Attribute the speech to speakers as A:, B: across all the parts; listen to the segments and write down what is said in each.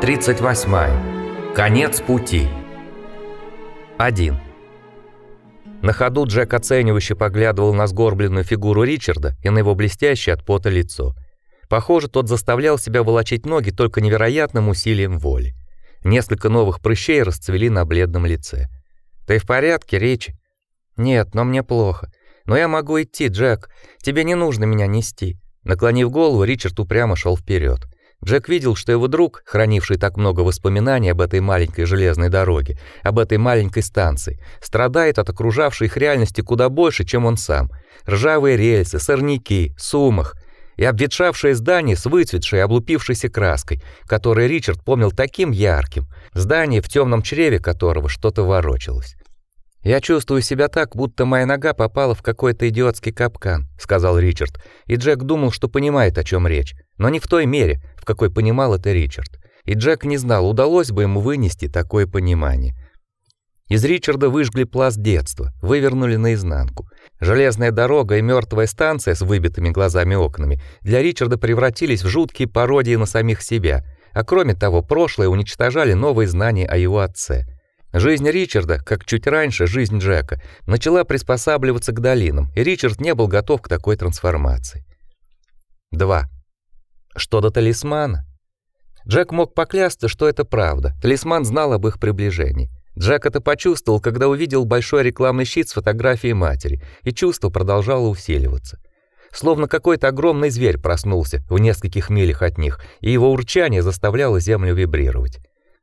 A: 38. Конец пути. 1. На ходу Джек оценивающе поглядывал на сгорбленную фигуру Ричарда и на его блестящее от пота лицо. Похоже, тот заставлял себя волочить ноги только невероятным усилием воли. Несколько новых прыщей расцвели на бледном лице. «Ты в порядке, Ричи?» «Нет, но мне плохо. Но я могу идти, Джек. Тебе не нужно меня нести». Наклонив голову, Ричард упрямо шел вперед. Джек видел, что его друг, хранивший так много воспоминаний об этой маленькой железной дороге, об этой маленькой станции, страдает от окружавшей их реальности куда больше, чем он сам. Ржавые рельсы, сорняки, сумах и обветшавшее здание с выцветшей, облупившейся краской, которое Ричард помнил таким ярким, здание, в темном чреве которого что-то ворочалось. Я чувствую себя так, будто моя нога попала в какой-то идиотский капкан, сказал Ричард. И Джек думал, что понимает, о чем речь, но не в той мере, в какой понимал это Ричард. И Джек не знал, удалось бы ему вынести такое понимание. Из Ричарда выжгли пласт детства, вывернули наизнанку. Железная дорога и мертвая станция с выбитыми глазами окнами для Ричарда превратились в жуткие пародии на самих себя. А кроме того, прошлое уничтожали новые знания о его отце. Жизнь Ричарда, как чуть раньше жизнь Джека, начала приспосабливаться к долинам, и Ричард не был готов к такой трансформации. 2. Что до талисмана? Джек мог поклясться, что это правда. Талисман знал об их приближении. Джек это почувствовал, когда увидел большой рекламный щит с фотографией матери, и чувство продолжало усиливаться. Словно какой-то огромный зверь проснулся в нескольких милях от них, и его урчание заставляло землю вибрировать.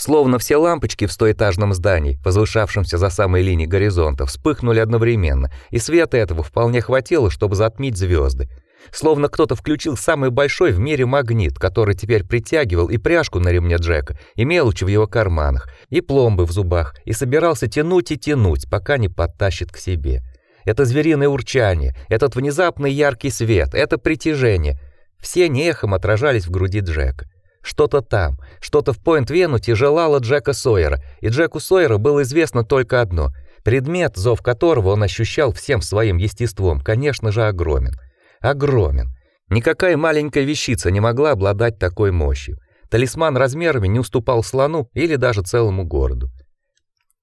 A: Словно все лампочки в стоэтажном здании, возвышавшемся за самой линией горизонта, вспыхнули одновременно, и света этого вполне хватило, чтобы затмить звезды. Словно кто-то включил самый большой в мире магнит, который теперь притягивал и пряжку на ремне Джека, и мелочи в его карманах, и пломбы в зубах, и собирался тянуть и тянуть, пока не подтащит к себе. Это звериное урчание, этот внезапный яркий свет, это притяжение — все не эхом отражались в груди Джека. Что-то там, что-то в Пойнт-Венуте желало Джека Сойера, и Джеку Сойеру было известно только одно: предмет, зов которого он ощущал всем своим естеством, конечно же, огромен. Огромен. Никакая маленькая вещица не могла обладать такой мощью. Талисман размерами не уступал слону или даже целому городу.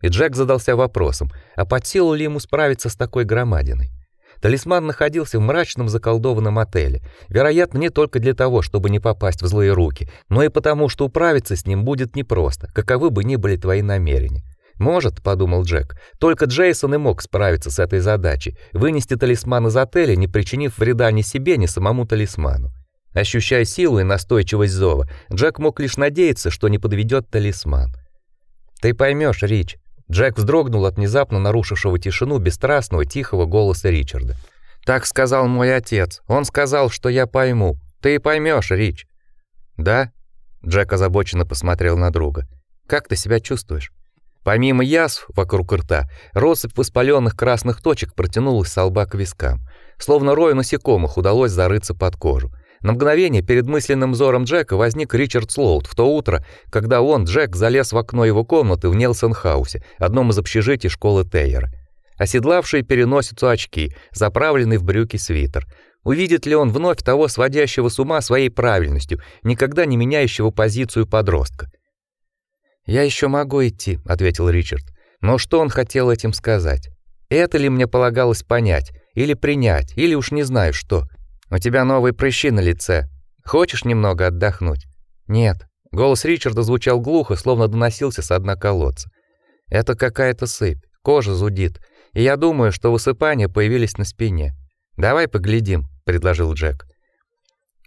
A: И Джек задался вопросом: а под силу ли ему справиться с такой громадиной? Талисман находился в мрачном заколдованном отеле, вероятно, не только для того, чтобы не попасть в злые руки, но и потому, что управиться с ним будет непросто, каковы бы ни были твои намерения. Может, подумал Джек, только Джейсон и мог справиться с этой задачей, вынести талисман из отеля, не причинив вреда ни себе, ни самому талисману. Ощущая силу и настойчивость зова, Джек мог лишь надеяться, что не подведет талисман. Ты поймешь, Рич, Джек вздрогнул от внезапно нарушившего тишину бесстрастного тихого голоса Ричарда. Так сказал мой отец. Он сказал, что я пойму. Ты поймешь, Рич. Да? Джек озабоченно посмотрел на друга. Как ты себя чувствуешь? Помимо язв вокруг рта, россыпь воспаленных красных точек протянулась с лба к вискам. Словно рой насекомых удалось зарыться под кожу. На мгновение перед мысленным взором Джека возник Ричард Слоут в то утро, когда он, Джек, залез в окно его комнаты в Нелсон-хаусе, одном из общежитий школы Тейера. Оседлавший переносицу очки, заправленный в брюки свитер. Увидит ли он вновь того сводящего с ума своей правильностью, никогда не меняющего позицию подростка? «Я еще могу идти», — ответил Ричард. Но что он хотел этим сказать? Это ли мне полагалось понять, или принять, или уж не знаю что? У тебя новые прыщи на лице. Хочешь немного отдохнуть? Нет. Голос Ричарда звучал глухо, словно доносился с дна колодца. Это какая-то сыпь, кожа зудит, и я думаю, что высыпания появились на спине. Давай поглядим, предложил Джек.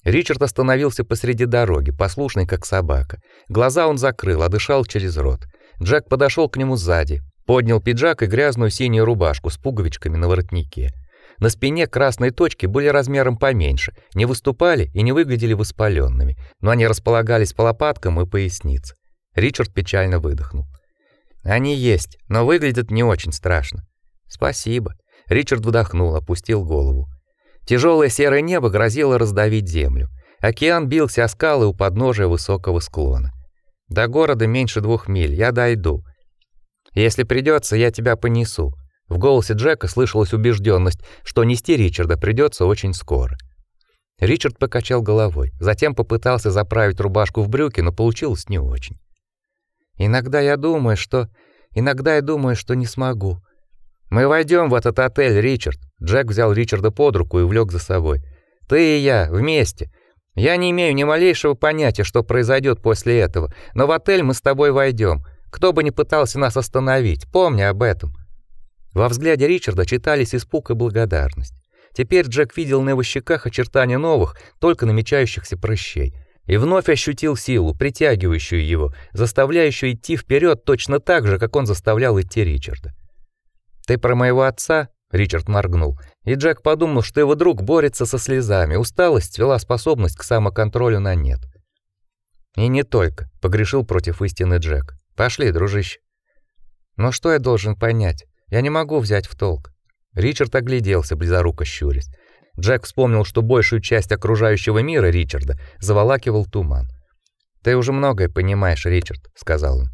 A: Ричард остановился посреди дороги, послушный как собака. Глаза он закрыл, а дышал через рот. Джек подошел к нему сзади, поднял пиджак и грязную синюю рубашку с пуговичками на воротнике. На спине красные точки были размером поменьше, не выступали и не выглядели воспаленными, но они располагались по лопаткам и пояснице. Ричард печально выдохнул. Они есть, но выглядят не очень страшно. Спасибо. Ричард вдохнул, опустил голову. Тяжелое серое небо грозило раздавить землю. Океан бился о скалы у подножия высокого склона. До города меньше двух миль, я дойду. Если придется, я тебя понесу. В голосе Джека слышалась убежденность, что нести Ричарда придется очень скоро. Ричард покачал головой, затем попытался заправить рубашку в брюки, но получилось не очень. Иногда я думаю, что иногда я думаю, что не смогу. Мы войдем в этот отель, Ричард. Джек взял Ричарда под руку и влек за собой. Ты и я вместе. Я не имею ни малейшего понятия, что произойдет после этого, но в отель мы с тобой войдем. Кто бы ни пытался нас остановить, помни об этом. Во взгляде Ричарда читались испуг и благодарность. Теперь Джек видел на его щеках очертания новых, только намечающихся прыщей, и вновь ощутил силу, притягивающую его, заставляющую идти вперед точно так же, как он заставлял идти Ричарда. Ты про моего отца? Ричард моргнул, и Джек подумал, что его друг борется со слезами. Усталость свела способность к самоконтролю на нет. И не только, погрешил против истины Джек. Пошли, дружище. Но что я должен понять? Я не могу взять в толк. Ричард огляделся, близоруко щурясь. Джек вспомнил, что большую часть окружающего мира Ричарда заволакивал туман. «Ты уже многое понимаешь, Ричард», — сказал он.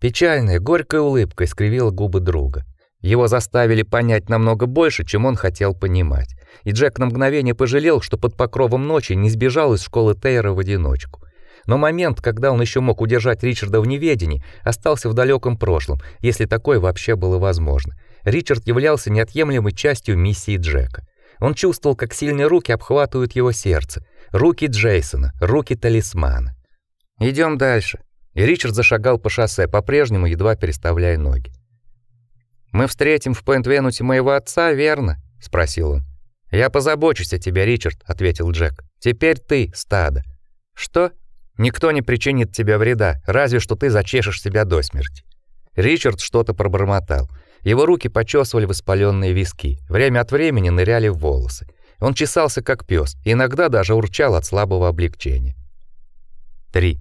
A: Печальная, горькая улыбка искривила губы друга. Его заставили понять намного больше, чем он хотел понимать. И Джек на мгновение пожалел, что под покровом ночи не сбежал из школы Тейра в одиночку. Но момент, когда он еще мог удержать Ричарда в неведении, остался в далеком прошлом, если такое вообще было возможно. Ричард являлся неотъемлемой частью миссии Джека. Он чувствовал, как сильные руки обхватывают его сердце. Руки Джейсона, руки талисмана. Идем дальше. И Ричард зашагал по шоссе, по-прежнему едва переставляя ноги. Мы встретим в Пойнт-Венуте моего отца, верно? спросил он. Я позабочусь о тебе, Ричард, ответил Джек. Теперь ты стадо. Что? Никто не причинит тебе вреда, разве что ты зачешешь себя до смерти. Ричард что-то пробормотал. Его руки почесывали воспаленные виски, время от времени ныряли в волосы. Он чесался как пес, иногда даже урчал от слабого облегчения. 3.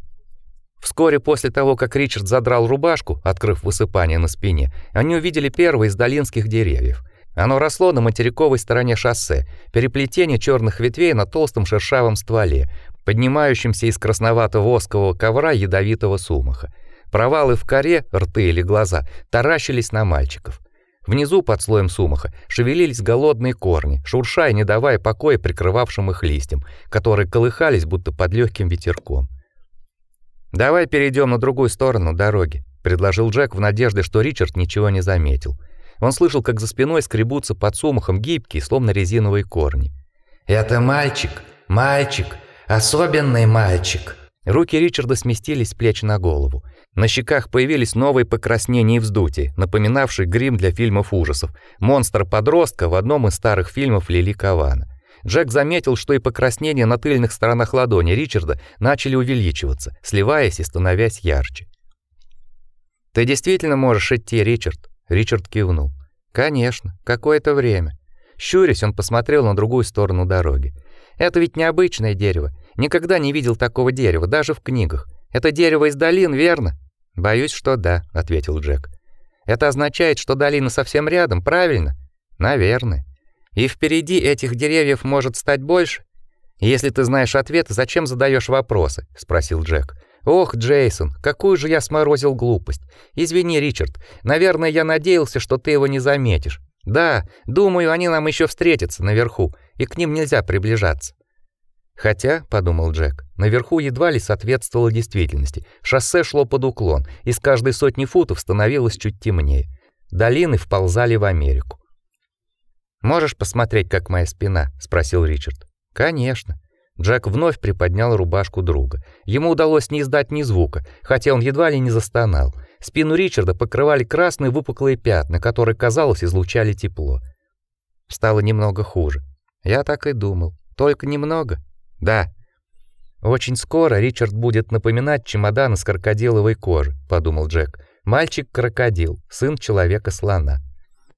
A: Вскоре после того, как Ричард задрал рубашку, открыв высыпание на спине, они увидели первое из долинских деревьев. Оно росло на материковой стороне шоссе, переплетение черных ветвей на толстом шершавом стволе, поднимающемся из красновато-воскового ковра ядовитого сумаха. Провалы в коре, рты или глаза таращились на мальчиков. Внизу под слоем сумаха шевелились голодные корни, шуршая, не давая покоя прикрывавшим их листьям, которые колыхались будто под легким ветерком. Давай перейдем на другую сторону дороги, предложил Джек в надежде, что Ричард ничего не заметил. Он слышал, как за спиной скребутся под сумахом гибкие, словно резиновые корни.
B: Это мальчик, мальчик, особенный мальчик.
A: Руки Ричарда сместились с плеч на голову. На щеках появились новые покраснения и вздутия, напоминавшие грим для фильмов ужасов. Монстр-подростка в одном из старых фильмов Лили Кавана. Джек заметил, что и покраснения на тыльных сторонах ладони Ричарда начали увеличиваться, сливаясь и становясь ярче. Ты действительно можешь идти, Ричард? Ричард кивнул. Конечно, какое-то время. Щурясь, он посмотрел на другую сторону дороги. Это ведь необычное дерево. Никогда не видел такого дерева, даже в книгах. Это дерево из долин, верно? Боюсь, что да, ответил Джек. Это означает, что долина совсем рядом, правильно? Наверное. И впереди этих деревьев может стать больше. Если ты знаешь ответ, зачем задаешь вопросы? спросил Джек. Ох, Джейсон, какую же я сморозил глупость. Извини, Ричард. Наверное, я надеялся, что ты его не заметишь. Да, думаю, они нам еще встретятся наверху, и к ним нельзя приближаться. Хотя, подумал Джек, наверху едва ли соответствовало действительности. Шоссе шло под уклон, и с каждой сотни футов становилось чуть темнее. Долины вползали в Америку. Можешь посмотреть, как моя спина, спросил Ричард. Конечно. Джек вновь приподнял рубашку друга. Ему удалось не издать ни звука, хотя он едва ли не застонал. Спину Ричарда покрывали красные выпуклые пятна, которые, казалось, излучали тепло. Стало немного хуже. Я так и думал. Только немного. Да. Очень скоро Ричард будет напоминать чемодан из крокодиловой кожи, подумал Джек. Мальчик-крокодил, сын человека-слона.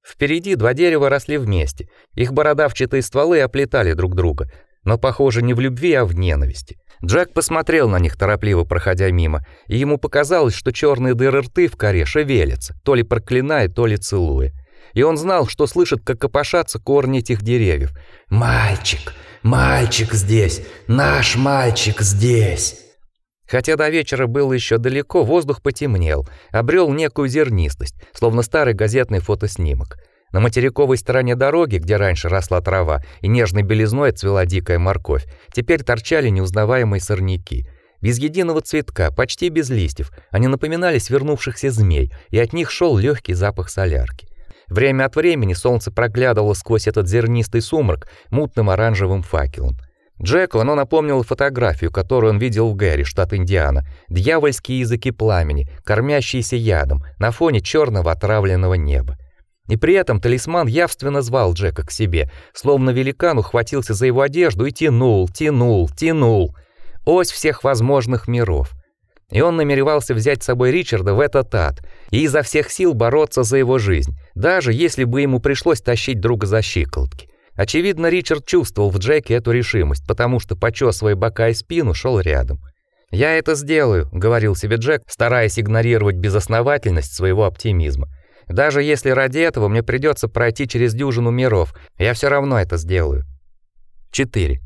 A: Впереди два дерева росли вместе. Их бородавчатые стволы оплетали друг друга, но, похоже, не в любви, а в ненависти. Джек посмотрел на них, торопливо проходя мимо, и ему показалось, что черные дыры рты в коре шевелятся, то ли проклиная, то ли целуя. И он знал, что слышит, как копошатся корни этих деревьев.
B: «Мальчик! Мальчик здесь! Наш мальчик здесь!»
A: Хотя до вечера было еще далеко, воздух потемнел, обрел некую зернистость, словно старый газетный фотоснимок. На материковой стороне дороги, где раньше росла трава и нежной белизной цвела дикая морковь, теперь торчали неузнаваемые сорняки. Без единого цветка, почти без листьев, они напоминали свернувшихся змей, и от них шел легкий запах солярки. Время от времени солнце проглядывало сквозь этот зернистый сумрак мутным оранжевым факелом. Джеку оно напомнило фотографию, которую он видел в Гэри, штат Индиана. Дьявольские языки пламени, кормящиеся ядом на фоне черного отравленного неба. И при этом талисман явственно звал Джека к себе, словно великан ухватился за его одежду и тянул, тянул, тянул. Ось всех возможных миров. И он намеревался взять с собой Ричарда в этот ад и изо всех сил бороться за его жизнь, даже если бы ему пришлось тащить друга за щиколотки. Очевидно, Ричард чувствовал в Джеке эту решимость, потому что почесывая бока и спину, шел рядом. "Я это сделаю", говорил себе Джек, стараясь игнорировать безосновательность своего оптимизма. "Даже если ради этого мне придется пройти через дюжину миров, я все равно это сделаю". 4.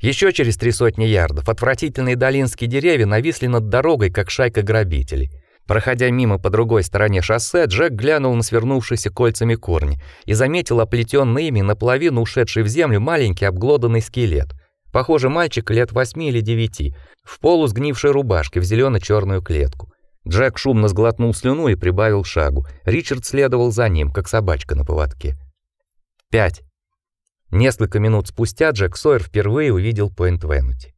A: Еще через три сотни ярдов отвратительные долинские деревья нависли над дорогой, как шайка грабителей. Проходя мимо по другой стороне шоссе, Джек глянул на свернувшиеся кольцами корни и заметил оплетенный ими наполовину ушедший в землю маленький обглоданный скелет. Похоже, мальчик лет восьми или девяти, в полусгнившей рубашке в зелено черную клетку. Джек шумно сглотнул слюну и прибавил шагу. Ричард следовал за ним, как собачка на поводке. 5. Несколько минут спустя Джек Сойер впервые увидел Пойнт-Венути.